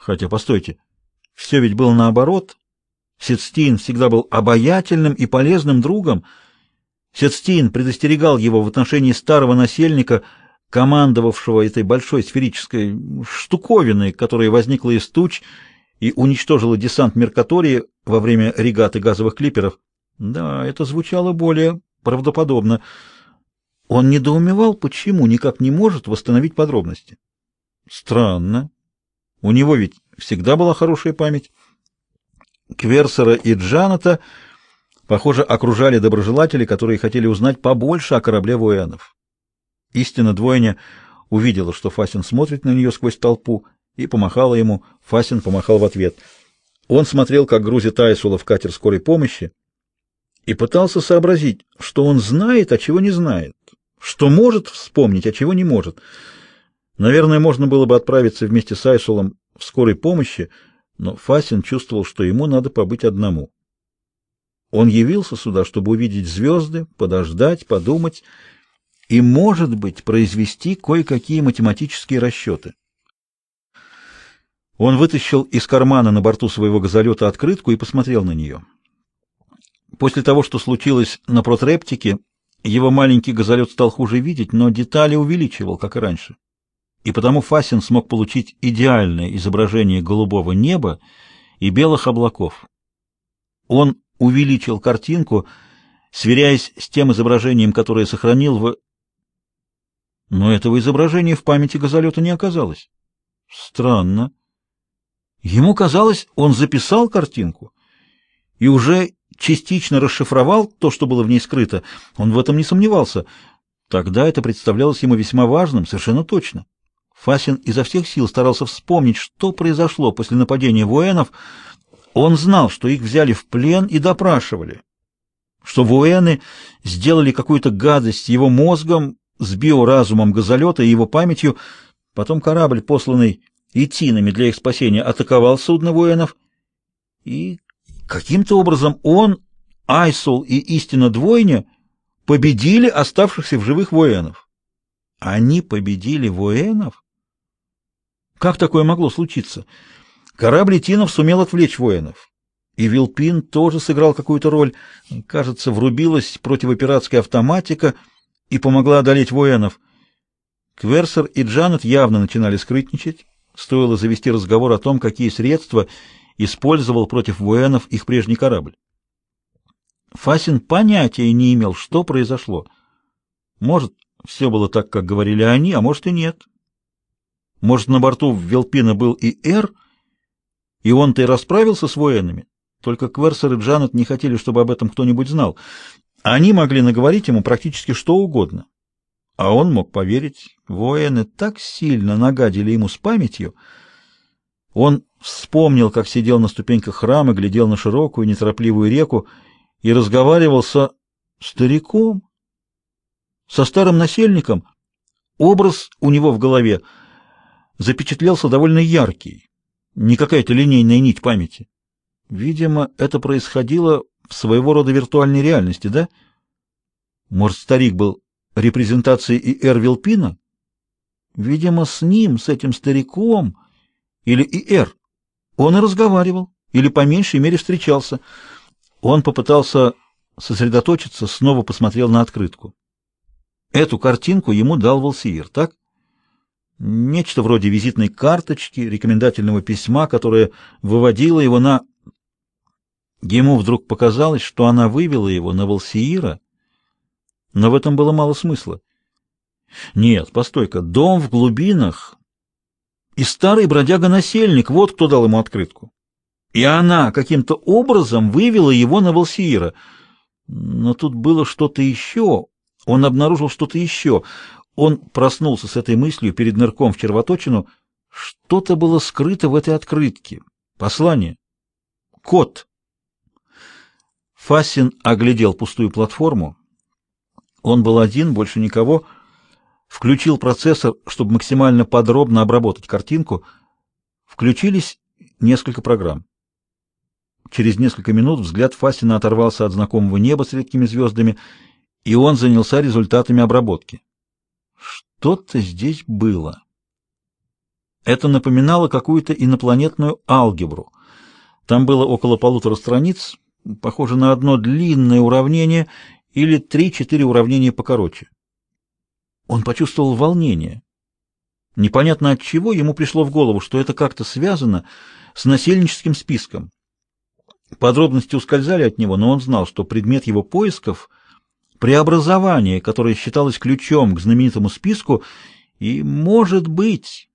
Хотя, постойте, все ведь было наоборот. Сетстин всегда был обаятельным и полезным другом. Сетстин предостерегал его в отношении старого насельника, командовавшего этой большой сферической штуковиной, которая возникла из туч и уничтожила десант Меркатории во время регаты газовых клиперов. Да, это звучало более правдоподобно. Он недоумевал, почему никак не может восстановить подробности. Странно. У него ведь всегда была хорошая память. Кверсера и Джаната, похоже, окружали доброжелатели, которые хотели узнать побольше о корабле военов. Истинно двойня увидела, что Фасин смотрит на нее сквозь толпу, и помахала ему. Фасин помахал в ответ. Он смотрел, как грузит Айсула в катер скорой помощи, и пытался сообразить, что он знает, а чего не знает, что может вспомнить, а чего не может. Наверное, можно было бы отправиться вместе с Айсулом в скорой помощи, но Фасин чувствовал, что ему надо побыть одному. Он явился сюда, чтобы увидеть звезды, подождать, подумать и, может быть, произвести кое-какие математические расчеты. Он вытащил из кармана на борту своего газолета открытку и посмотрел на нее. После того, что случилось на протрептике, его маленький газолет стал хуже видеть, но детали увеличивал, как и раньше и потому Фасин смог получить идеальное изображение голубого неба и белых облаков. Он увеличил картинку, сверяясь с тем изображением, которое сохранил в... Но этого изображения в памяти газолета не оказалось. Странно. Ему казалось, он записал картинку и уже частично расшифровал то, что было в ней скрыто. Он в этом не сомневался. Тогда это представлялось ему весьма важным, совершенно точно. Фасин изо всех сил старался вспомнить, что произошло после нападения военов. Он знал, что их взяли в плен и допрашивали, что воены сделали какую-то гадость его мозгом, с биоразумом газолета и его памятью. Потом корабль, посланный Итинами для их спасения, атаковал судно военов. И каким-то образом он, Айсул и истинно двойня победили оставшихся в живых военов. Они победили военов? Как такое могло случиться? Корабль Тинов сумел отвлечь воинов. И Вилпин тоже сыграл какую-то роль. Кажется, врубилась противопиратская автоматика и помогла одолеть воинов. Кверсер и Джанет явно начинали скрытничать. Стоило завести разговор о том, какие средства использовал против воинов их прежний корабль. Фасин понятия не имел, что произошло. Может, все было так, как говорили они, а может и нет. Может, на борту Велпина был и Эр, и он-то и расправился с военными? Только Кверсер и Джанет не хотели, чтобы об этом кто-нибудь знал. Они могли наговорить ему практически что угодно. А он мог поверить. Воины так сильно нагадили ему с памятью. Он вспомнил, как сидел на ступеньках храма, глядел на широкую, неторопливую реку и разговаривал со стариком, со старым насельником. Образ у него в голове — запечатлелся довольно яркий, не какая-то линейная нить памяти. Видимо, это происходило в своего рода виртуальной реальности, да? Может, старик был репрезентацией и Эрвилпина? Видимо, с ним, с этим стариком, или и Эр, он и разговаривал, или по меньшей мере встречался. Он попытался сосредоточиться, снова посмотрел на открытку. Эту картинку ему дал Волсиир, так? Нечто вроде визитной карточки, рекомендательного письма, которое выводило его на... Ему вдруг показалось, что она вывела его на Волсиира, но в этом было мало смысла. Нет, постой-ка, дом в глубинах и старый бродяга-насельник, вот кто дал ему открытку. И она каким-то образом вывела его на Волсиира. Но тут было что-то еще, он обнаружил что-то еще. Он проснулся с этой мыслью перед нырком в червоточину. Что-то было скрыто в этой открытке. Послание. Код. Фасин оглядел пустую платформу. Он был один, больше никого. Включил процессор, чтобы максимально подробно обработать картинку. Включились несколько программ. Через несколько минут взгляд Фасина оторвался от знакомого неба с редкими звездами, и он занялся результатами обработки. Что-то здесь было. Это напоминало какую-то инопланетную алгебру. Там было около полутора страниц, похоже на одно длинное уравнение или три-четыре уравнения покороче. Он почувствовал волнение. Непонятно от чего ему пришло в голову, что это как-то связано с насельническим списком. Подробности ускользали от него, но он знал, что предмет его поисков — преобразование, которое считалось ключом к знаменитому списку, и, может быть,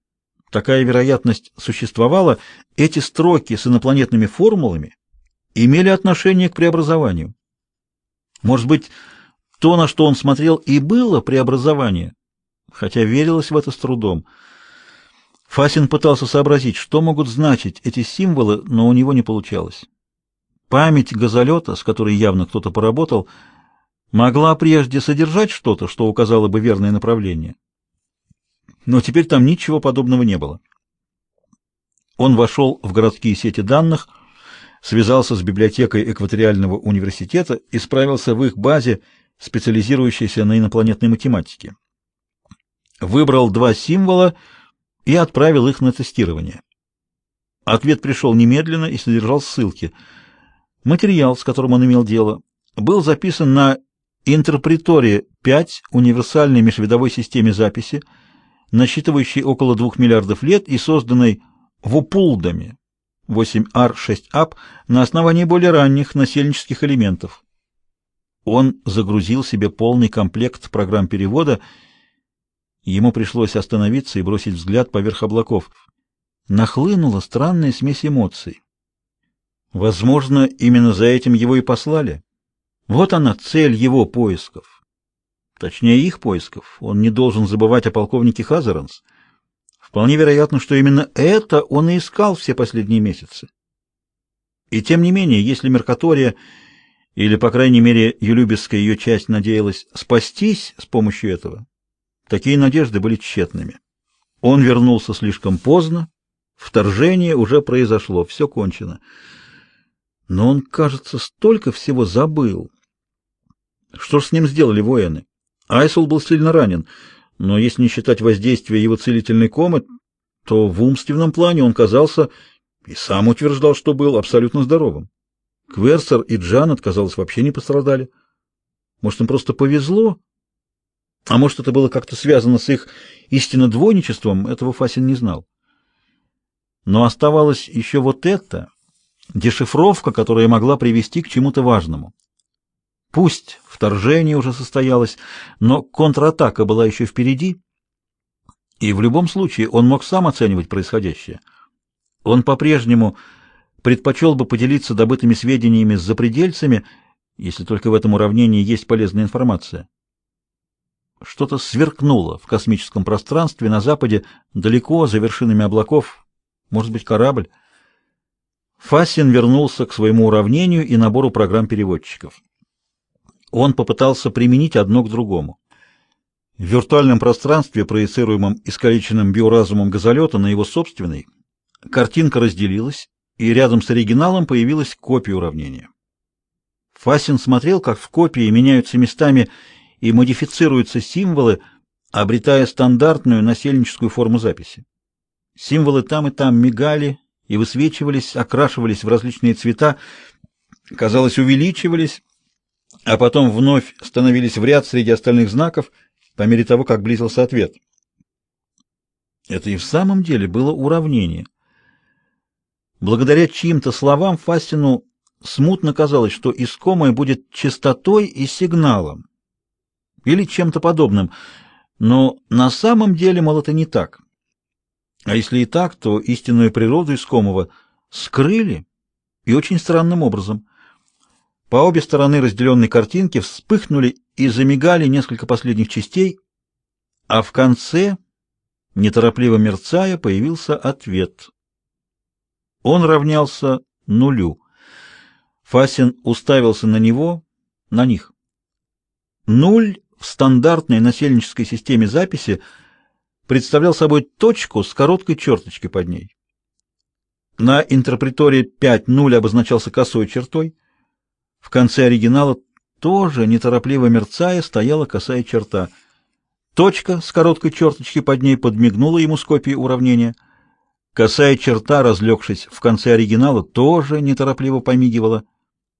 такая вероятность существовала, эти строки с инопланетными формулами имели отношение к преобразованию. Может быть, то, на что он смотрел, и было преобразование, хотя верилось в это с трудом. Фасин пытался сообразить, что могут значить эти символы, но у него не получалось. Память газолета, с которой явно кто-то поработал, могла прежде содержать что-то, что указало бы верное направление. Но теперь там ничего подобного не было. Он вошел в городские сети данных, связался с библиотекой Экваториального университета и справился в их базе, специализирующейся на инопланетной математике. Выбрал два символа и отправил их на тестирование. Ответ пришел немедленно и содержал ссылки – Материал, с которым он имел дело, был записан на интерпреторе 5 универсальной межвидовой системе записи, насчитывающей около 2 миллиардов лет и созданной вопулдами 8R6AP на основании более ранних насельнических элементов. Он загрузил себе полный комплект программ перевода. Ему пришлось остановиться и бросить взгляд поверх облаков. Нахлынула странная смесь эмоций. Возможно, именно за этим его и послали. Вот она, цель его поисков. Точнее, их поисков. Он не должен забывать о полковнике Хазаранс. Вполне вероятно, что именно это он и искал все последние месяцы. И тем не менее, если Меркатория, или, по крайней мере, Юлюбисская ее часть надеялась спастись с помощью этого, такие надежды были тщетными. Он вернулся слишком поздно, вторжение уже произошло, все кончено. Но он, кажется, столько всего забыл. Что ж с ним сделали воины? Айсул был сильно ранен, но если не считать воздействия его целительной комы, то в умственном плане он казался и сам утверждал, что был абсолютно здоровым. Кверсер и Джанет, казалось, вообще не пострадали. Может, им просто повезло? А может, это было как-то связано с их истинно двойничеством, этого Фасин не знал. Но оставалось еще вот это — дешифровка, которая могла привести к чему-то важному. Пусть вторжение уже состоялось, но контратака была еще впереди, и в любом случае он мог сам оценивать происходящее. Он по-прежнему предпочел бы поделиться добытыми сведениями с запредельцами, если только в этом уравнении есть полезная информация. Что-то сверкнуло в космическом пространстве на западе, далеко за вершинами облаков, может быть, корабль. Фасин вернулся к своему уравнению и набору программ переводчиков. Он попытался применить одно к другому. В виртуальном пространстве, проецируемом искалеченным биоразумом газолета на его собственный, картинка разделилась, и рядом с оригиналом появилась копия уравнения. Фасин смотрел, как в копии меняются местами и модифицируются символы, обретая стандартную насельническую форму записи. Символы там и там мигали, и высвечивались, окрашивались в различные цвета, казалось, увеличивались, а потом вновь становились в ряд среди остальных знаков по мере того, как близился ответ. Это и в самом деле было уравнение. Благодаря чьим-то словам Фастину смутно казалось, что искомое будет частотой и сигналом, или чем-то подобным, но на самом деле, мол, это не так. А если и так, то истинную природу искомого скрыли и очень странным образом. По обе стороны разделенной картинки вспыхнули и замигали несколько последних частей, а в конце, неторопливо мерцая, появился ответ. Он равнялся нулю. Фасин уставился на него, на них. Нуль в стандартной насельнической системе записи — представлял собой точку с короткой черточкой под ней. На интерпреторе 5.0 обозначался косой чертой. В конце оригинала тоже, неторопливо мерцая, стояла косая черта. Точка с короткой черточки под ней подмигнула ему с копией уравнения — Косая черта, разлегшись в конце оригинала, тоже неторопливо помигивала.